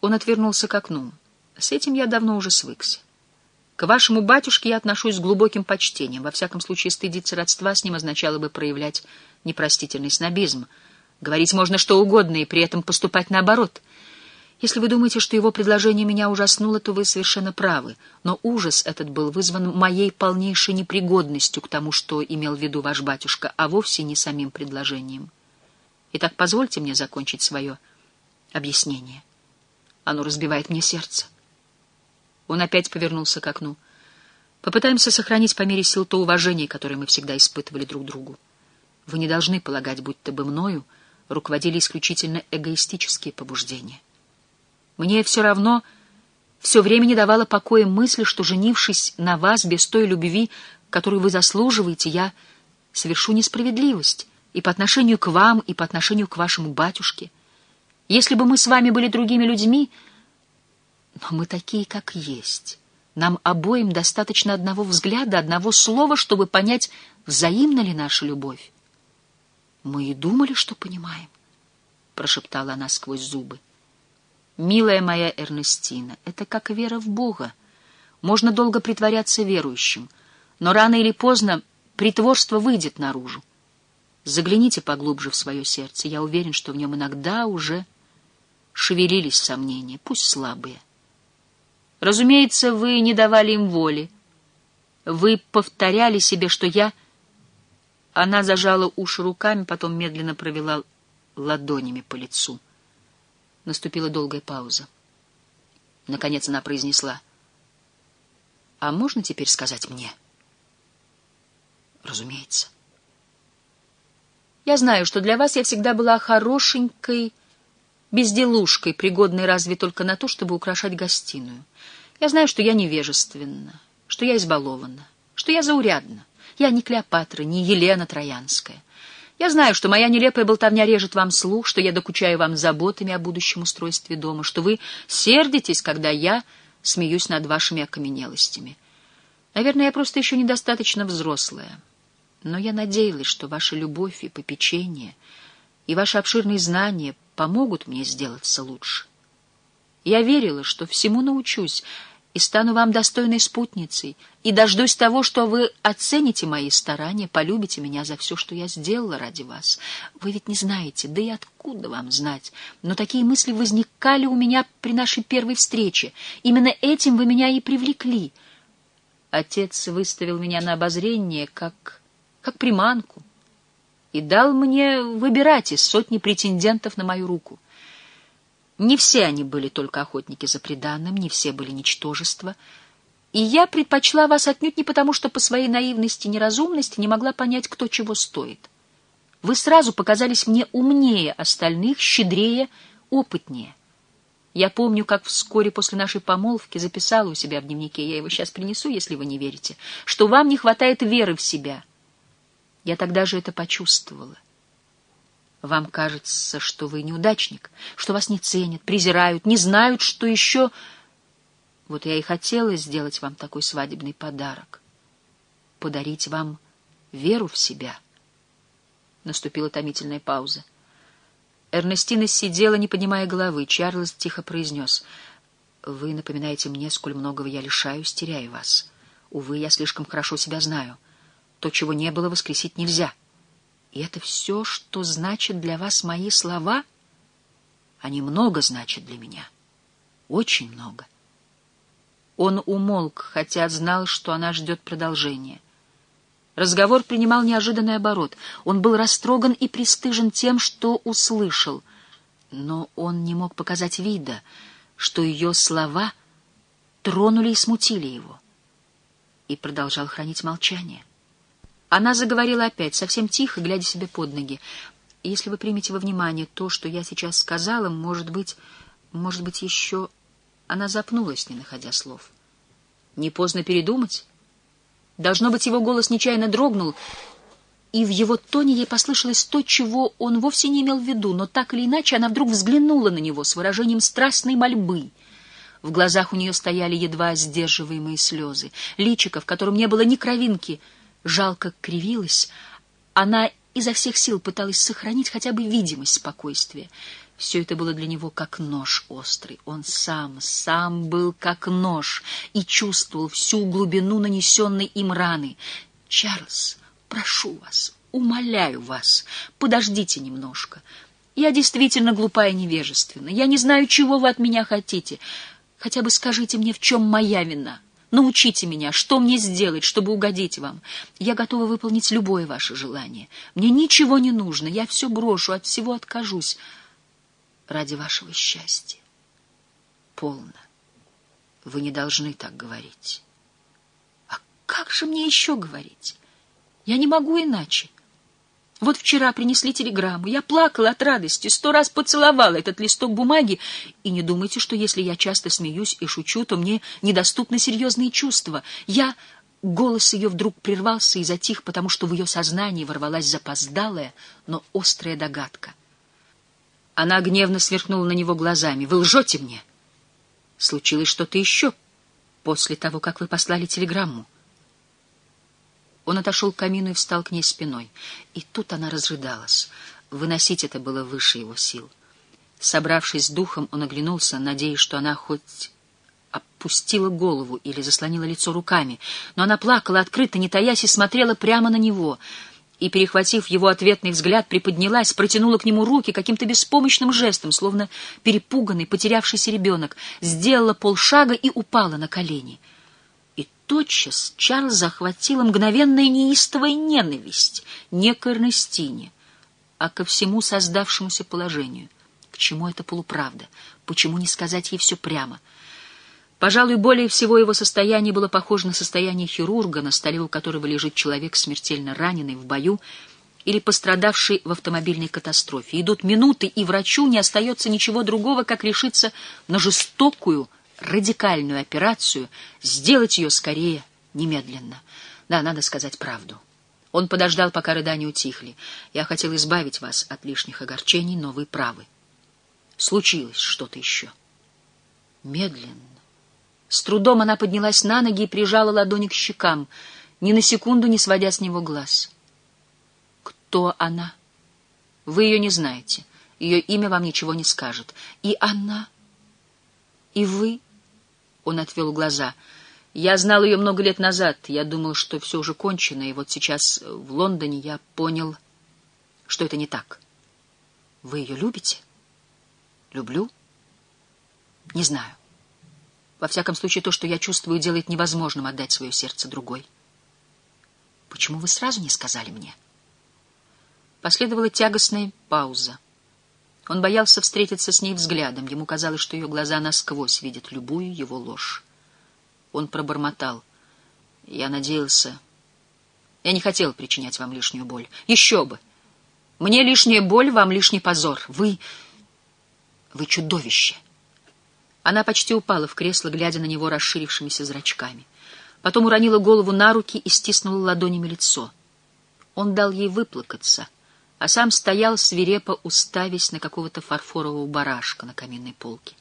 Он отвернулся к окну. С этим я давно уже свыкся. К вашему батюшке я отношусь с глубоким почтением. Во всяком случае, стыдиться родства с ним означало бы проявлять непростительный снобизм. Говорить можно что угодно и при этом поступать наоборот. Если вы думаете, что его предложение меня ужаснуло, то вы совершенно правы. Но ужас этот был вызван моей полнейшей непригодностью к тому, что имел в виду ваш батюшка, а вовсе не самим предложением. Итак, позвольте мне закончить свое объяснение. Оно разбивает мне сердце. Он опять повернулся к окну. Попытаемся сохранить по мере сил то уважение, которое мы всегда испытывали друг другу. Вы не должны полагать, будто бы мною руководили исключительно эгоистические побуждения. Мне все равно все время не давала покоя мысль, что, женившись на вас без той любви, которую вы заслуживаете, я совершу несправедливость и по отношению к вам, и по отношению к вашему батюшке. Если бы мы с вами были другими людьми, но мы такие, как есть. Нам обоим достаточно одного взгляда, одного слова, чтобы понять, взаимна ли наша любовь. Мы и думали, что понимаем, — прошептала она сквозь зубы. Милая моя Эрнестина, это как вера в Бога. Можно долго притворяться верующим, но рано или поздно притворство выйдет наружу. Загляните поглубже в свое сердце. Я уверен, что в нем иногда уже шевелились сомнения, пусть слабые. Разумеется, вы не давали им воли. Вы повторяли себе, что я... Она зажала уши руками, потом медленно провела ладонями по лицу. Наступила долгая пауза. Наконец она произнесла. «А можно теперь сказать мне?» «Разумеется». «Я знаю, что для вас я всегда была хорошенькой безделушкой, пригодной разве только на то, чтобы украшать гостиную. Я знаю, что я невежественна, что я избалована, что я заурядна. Я не Клеопатра, не Елена Троянская. Я знаю, что моя нелепая болтовня режет вам слух, что я докучаю вам заботами о будущем устройстве дома, что вы сердитесь, когда я смеюсь над вашими окаменелостями. Наверное, я просто еще недостаточно взрослая. Но я надеялась, что ваша любовь и попечение и ваши обширные знания помогут мне сделаться лучше. Я верила, что всему научусь и стану вам достойной спутницей, и дождусь того, что вы оцените мои старания, полюбите меня за все, что я сделала ради вас. Вы ведь не знаете, да и откуда вам знать, но такие мысли возникали у меня при нашей первой встрече. Именно этим вы меня и привлекли. Отец выставил меня на обозрение, как, как приманку и дал мне выбирать из сотни претендентов на мою руку. Не все они были только охотники за преданным, не все были ничтожества, и я предпочла вас отнюдь не потому, что по своей наивности и неразумности не могла понять, кто чего стоит. Вы сразу показались мне умнее остальных, щедрее, опытнее. Я помню, как вскоре после нашей помолвки записала у себя в дневнике, я его сейчас принесу, если вы не верите, что вам не хватает веры в себя — я тогда же это почувствовала. Вам кажется, что вы неудачник, что вас не ценят, презирают, не знают, что еще... Вот я и хотела сделать вам такой свадебный подарок. Подарить вам веру в себя. Наступила томительная пауза. Эрнестина сидела, не поднимая головы. Чарльз тихо произнес. «Вы напоминаете мне, сколь многого я лишаюсь, теряя вас. Увы, я слишком хорошо себя знаю». То, чего не было, воскресить нельзя. И это все, что значит для вас мои слова? Они много значат для меня. Очень много. Он умолк, хотя знал, что она ждет продолжения. Разговор принимал неожиданный оборот. Он был растроган и пристыжен тем, что услышал. Но он не мог показать вида, что ее слова тронули и смутили его. И продолжал хранить молчание. Она заговорила опять, совсем тихо, глядя себе под ноги. «Если вы примете во внимание то, что я сейчас сказала, может быть, может быть, еще...» Она запнулась, не находя слов. «Не поздно передумать?» Должно быть, его голос нечаянно дрогнул, и в его тоне ей послышалось то, чего он вовсе не имел в виду, но так или иначе она вдруг взглянула на него с выражением страстной мольбы. В глазах у нее стояли едва сдерживаемые слезы. Личико, в котором не было ни кровинки — жалко кривилась, она изо всех сил пыталась сохранить хотя бы видимость спокойствия. Все это было для него как нож острый. Он сам, сам был как нож и чувствовал всю глубину нанесенной им раны. «Чарльз, прошу вас, умоляю вас, подождите немножко. Я действительно глупая и невежественна. Я не знаю, чего вы от меня хотите. Хотя бы скажите мне, в чем моя вина». Научите меня, что мне сделать, чтобы угодить вам. Я готова выполнить любое ваше желание. Мне ничего не нужно, я все брошу, от всего откажусь ради вашего счастья. Полно. Вы не должны так говорить. А как же мне еще говорить? Я не могу иначе. Вот вчера принесли телеграмму. Я плакала от радости, сто раз поцеловала этот листок бумаги. И не думайте, что если я часто смеюсь и шучу, то мне недоступны серьезные чувства. Я... Голос ее вдруг прервался и затих, потому что в ее сознании ворвалась запоздалая, но острая догадка. Она гневно сверкнула на него глазами. «Вы лжете мне!» «Случилось что-то еще после того, как вы послали телеграмму». Он отошел к камину и встал к ней спиной. И тут она разрыдалась. Выносить это было выше его сил. Собравшись с духом, он оглянулся, надеясь, что она хоть опустила голову или заслонила лицо руками. Но она плакала открыто, не таясь, и смотрела прямо на него — и, перехватив его ответный взгляд, приподнялась, протянула к нему руки каким-то беспомощным жестом, словно перепуганный, потерявшийся ребенок, сделала полшага и упала на колени. Тотчас Чарльза охватила мгновенная неистовая ненависть не к Эрнестине, а ко всему создавшемуся положению. К чему это полуправда? Почему не сказать ей все прямо — Пожалуй, более всего его состояние было похоже на состояние хирурга, на столе у которого лежит человек, смертельно раненый в бою или пострадавший в автомобильной катастрофе. Идут минуты, и врачу не остается ничего другого, как решиться на жестокую, радикальную операцию, сделать ее скорее, немедленно. Да, надо сказать правду. Он подождал, пока рыдания утихли. Я хотел избавить вас от лишних огорчений, но вы правы. Случилось что-то еще. Медленно с трудом она поднялась на ноги и прижала ладони к щекам, ни на секунду не сводя с него глаз. «Кто она?» «Вы ее не знаете. Ее имя вам ничего не скажет. И она? И вы?» Он отвел глаза. «Я знал ее много лет назад. Я думал, что все уже кончено, и вот сейчас в Лондоне я понял, что это не так. Вы ее любите?» «Люблю?» «Не знаю. Во всяком случае, то, что я чувствую, делает невозможным отдать свое сердце другой. Почему вы сразу не сказали мне? Последовала тягостная пауза. Он боялся встретиться с ней взглядом. Ему казалось, что ее глаза насквозь видят любую его ложь. Он пробормотал. Я надеялся... Я не хотел причинять вам лишнюю боль. Еще бы! Мне лишняя боль, вам лишний позор. Вы... Вы чудовище! Она почти упала в кресло, глядя на него расширившимися зрачками. Потом уронила голову на руки и стиснула ладонями лицо. Он дал ей выплакаться, а сам стоял свирепо, уставясь на какого-то фарфорового барашка на каминной полке.